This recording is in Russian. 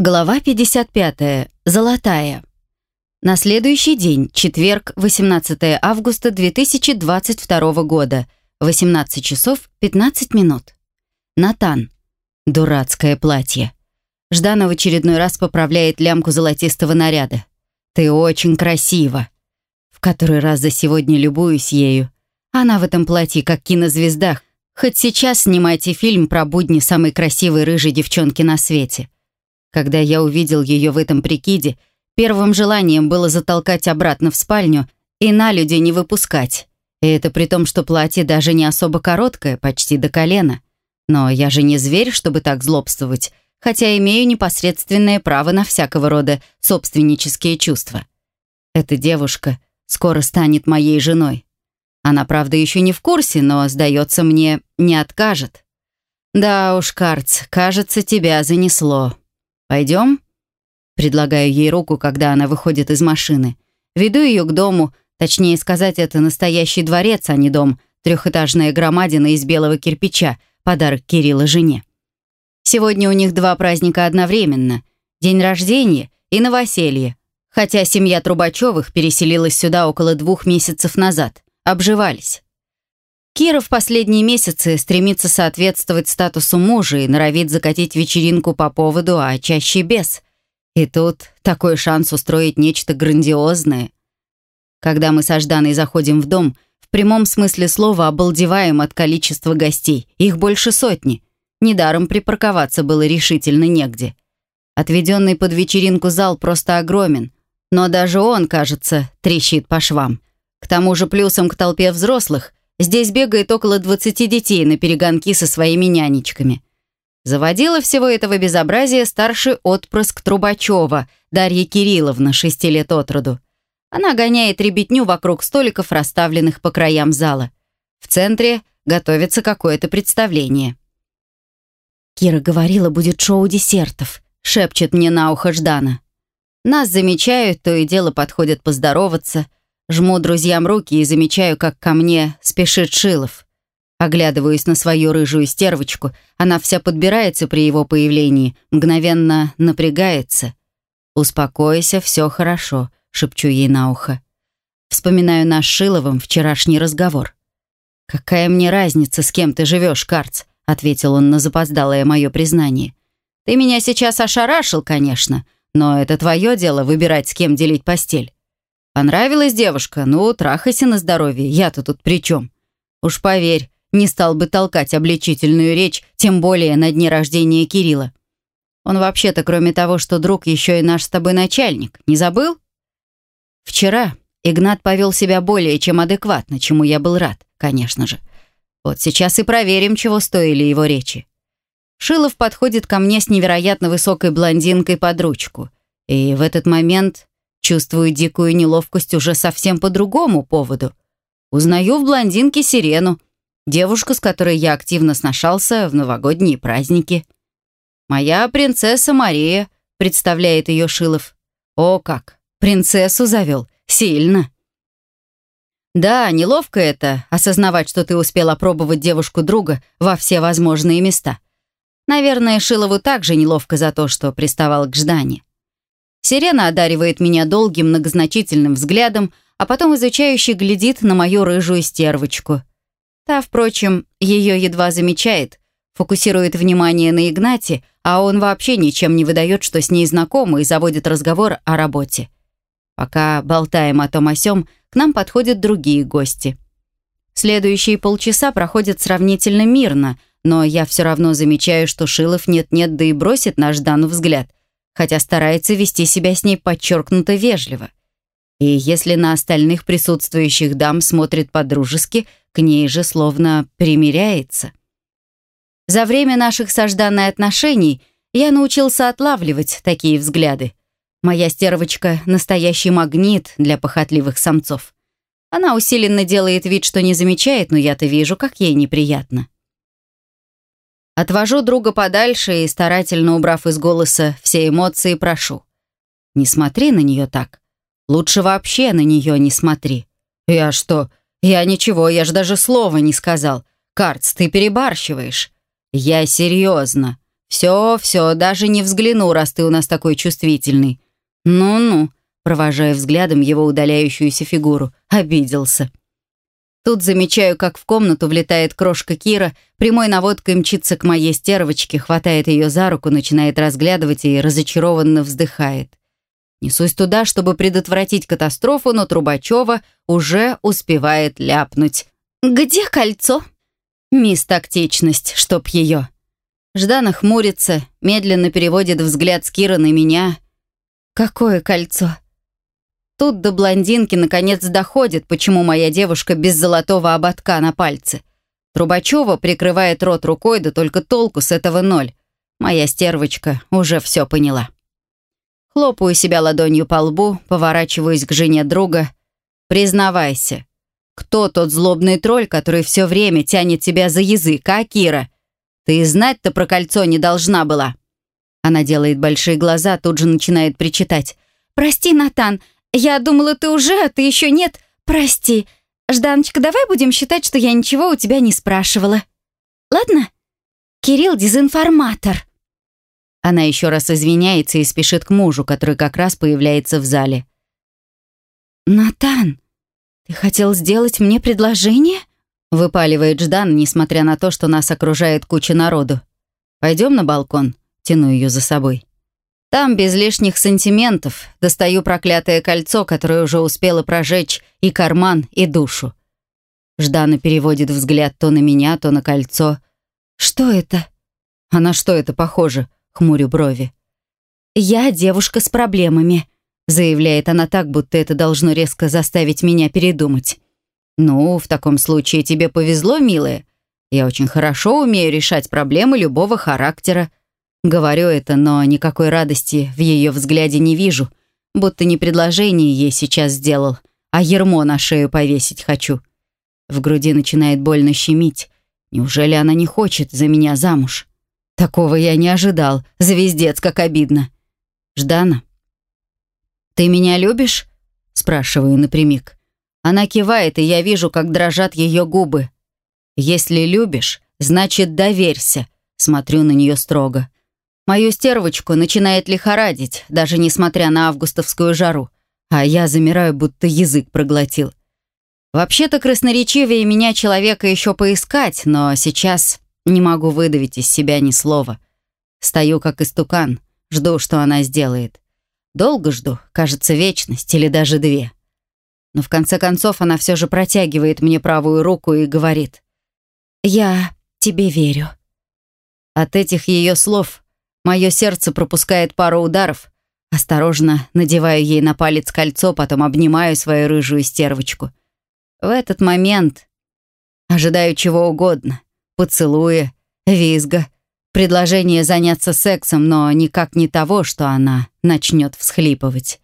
Глава 55. Золотая. На следующий день, четверг, 18 августа 2022 года, 18 часов 15 минут. Натан. Дурацкое платье. Ждана в очередной раз поправляет лямку золотистого наряда. «Ты очень красива!» В который раз за сегодня любуюсь ею. Она в этом платье как кинозвезда. Хоть сейчас снимайте фильм про будни самой красивой рыжей девчонки на свете. Когда я увидел ее в этом прикиде, первым желанием было затолкать обратно в спальню и на людей не выпускать. И это при том, что платье даже не особо короткое, почти до колена. Но я же не зверь, чтобы так злобствовать, хотя имею непосредственное право на всякого рода собственнические чувства. Эта девушка скоро станет моей женой. Она, правда, еще не в курсе, но, сдается мне, не откажет. Да уж, Карц, кажется, тебя занесло. «Пойдем?» Предлагаю ей руку, когда она выходит из машины. Веду ее к дому, точнее сказать, это настоящий дворец, а не дом, трехэтажная громадина из белого кирпича, подарок Кирилла жене. Сегодня у них два праздника одновременно. День рождения и новоселье. Хотя семья Трубачевых переселилась сюда около двух месяцев назад. Обживались. Кира в последние месяцы стремится соответствовать статусу мужа и норовит закатить вечеринку по поводу, а чаще без. И тут такой шанс устроить нечто грандиозное. Когда мы со Жданой заходим в дом, в прямом смысле слова обалдеваем от количества гостей. Их больше сотни. Недаром припарковаться было решительно негде. Отведенный под вечеринку зал просто огромен. Но даже он, кажется, трещит по швам. К тому же плюсом к толпе взрослых Здесь бегает около 20 детей на перегонки со своими нянечками. Заводила всего этого безобразия старший отпрыск Трубачева, Дарья Кирилловна, 6 лет от роду. Она гоняет ребятню вокруг столиков, расставленных по краям зала. В центре готовится какое-то представление. «Кира говорила, будет шоу десертов», — шепчет мне на ухо Ждана. Нас замечают, то и дело подходят поздороваться — Жму друзьям руки и замечаю, как ко мне спешит Шилов. Оглядываюсь на свою рыжую стервочку. Она вся подбирается при его появлении, мгновенно напрягается. «Успокойся, все хорошо», — шепчу ей на ухо. Вспоминаю наш Шиловым вчерашний разговор. «Какая мне разница, с кем ты живешь, Карц?» — ответил он на запоздалое мое признание. «Ты меня сейчас ошарашил, конечно, но это твое дело выбирать, с кем делить постель. Понравилась девушка? Ну, трахайся на здоровье, я-то тут при чем? Уж поверь, не стал бы толкать обличительную речь, тем более на дне рождения Кирилла. Он вообще-то, кроме того, что друг, еще и наш с тобой начальник. Не забыл? Вчера Игнат повел себя более чем адекватно, чему я был рад, конечно же. Вот сейчас и проверим, чего стоили его речи. Шилов подходит ко мне с невероятно высокой блондинкой под ручку. И в этот момент Чувствую дикую неловкость уже совсем по другому поводу. Узнаю в блондинке Сирену, девушку, с которой я активно сношался в новогодние праздники. «Моя принцесса Мария», — представляет ее Шилов. «О как! Принцессу завел. Сильно!» «Да, неловко это, осознавать, что ты успел опробовать девушку друга во все возможные места. Наверное, Шилову также неловко за то, что приставал к Ждане. Сирена одаривает меня долгим многозначительным взглядом, а потом изучающе глядит на мою рыжую стервочку. Та, впрочем, ее едва замечает, фокусирует внимание на Игнате, а он вообще ничем не выдает, что с ней знакомы и заводит разговор о работе. Пока болтаем о том о сём, к нам подходят другие гости. Следующие полчаса проходят сравнительно мирно, но я все равно замечаю, что Шилов нет-нет, да и бросит наш Дану взгляд, хотя старается вести себя с ней подчеркнуто вежливо. И если на остальных присутствующих дам смотрит по-дружески, к ней же словно примиряется. За время наших сожданных отношений я научился отлавливать такие взгляды. Моя стервочка — настоящий магнит для похотливых самцов. Она усиленно делает вид, что не замечает, но я-то вижу, как ей неприятно. Отвожу друга подальше и, старательно убрав из голоса все эмоции, прошу. Не смотри на нее так. Лучше вообще на нее не смотри. Я что? Я ничего, я ж даже слова не сказал. Карц, ты перебарщиваешь. Я серьезно. «Все, все, даже не взгляну, раз ты у нас такой чувствительный». «Ну-ну», провожая взглядом его удаляющуюся фигуру, обиделся. Тут замечаю, как в комнату влетает крошка Кира, прямой наводкой мчится к моей стервочке, хватает ее за руку, начинает разглядывать и разочарованно вздыхает. Несусь туда, чтобы предотвратить катастрофу, но Трубачева уже успевает ляпнуть. «Где кольцо?» «Мисс Тактичность, чтоб ее». Ждана хмурится, медленно переводит взгляд с Кира на меня. «Какое кольцо?» Тут до блондинки наконец доходит, почему моя девушка без золотого ободка на пальце. Трубачева прикрывает рот рукой, да только толку с этого ноль. Моя стервочка уже все поняла. Хлопаю себя ладонью по лбу, поворачиваюсь к жене друга. «Признавайся, кто тот злобный тролль, который все время тянет тебя за язык, а, Кира? Ты знать-то про кольцо не должна была». Она делает большие глаза, тут же начинает причитать. «Прости, Натан, я думала, ты уже, а ты еще нет. Прости. Жданочка, давай будем считать, что я ничего у тебя не спрашивала. Ладно? Кирилл дезинформатор. Она еще раз извиняется и спешит к мужу, который как раз появляется в зале. «Натан, ты хотел сделать мне предложение?» Выпаливает Ждан, несмотря на то, что нас окружает куча народу. «Пойдем на балкон?» Тяну ее за собой. Там без лишних сантиментов достаю проклятое кольцо, которое уже успело прожечь и карман, и душу. Ждана переводит взгляд то на меня, то на кольцо. «Что это?» «А на что это похоже?» — хмурю брови. «Я девушка с проблемами», — заявляет она так, будто это должно резко заставить меня передумать. «Ну, в таком случае тебе повезло, милая. Я очень хорошо умею решать проблемы любого характера. Говорю это, но никакой радости в ее взгляде не вижу, будто не предложение ей сейчас сделал, а ермо на шею повесить хочу. В груди начинает больно щемить. Неужели она не хочет за меня замуж? Такого я не ожидал. Звездец, как обидно. Ждана. «Ты меня любишь?» Спрашиваю напрямик. Она кивает, и я вижу, как дрожат ее губы. «Если любишь, значит, доверься», смотрю на нее строго. Мою стервочку начинает лихорадить, даже несмотря на августовскую жару, а я замираю, будто язык проглотил. Вообще-то красноречивее меня человека еще поискать, но сейчас не могу выдавить из себя ни слова. Стою как истукан, жду, что она сделает. Долго жду, кажется, вечность или даже две. Но в конце концов она все же протягивает мне правую руку и говорит. «Я тебе верю». От этих ее слов Мое сердце пропускает пару ударов. Осторожно надеваю ей на палец кольцо, потом обнимаю свою рыжую стервочку. В этот момент ожидаю чего угодно. Поцелуя, визга, предложение заняться сексом, но никак не того, что она начнет всхлипывать.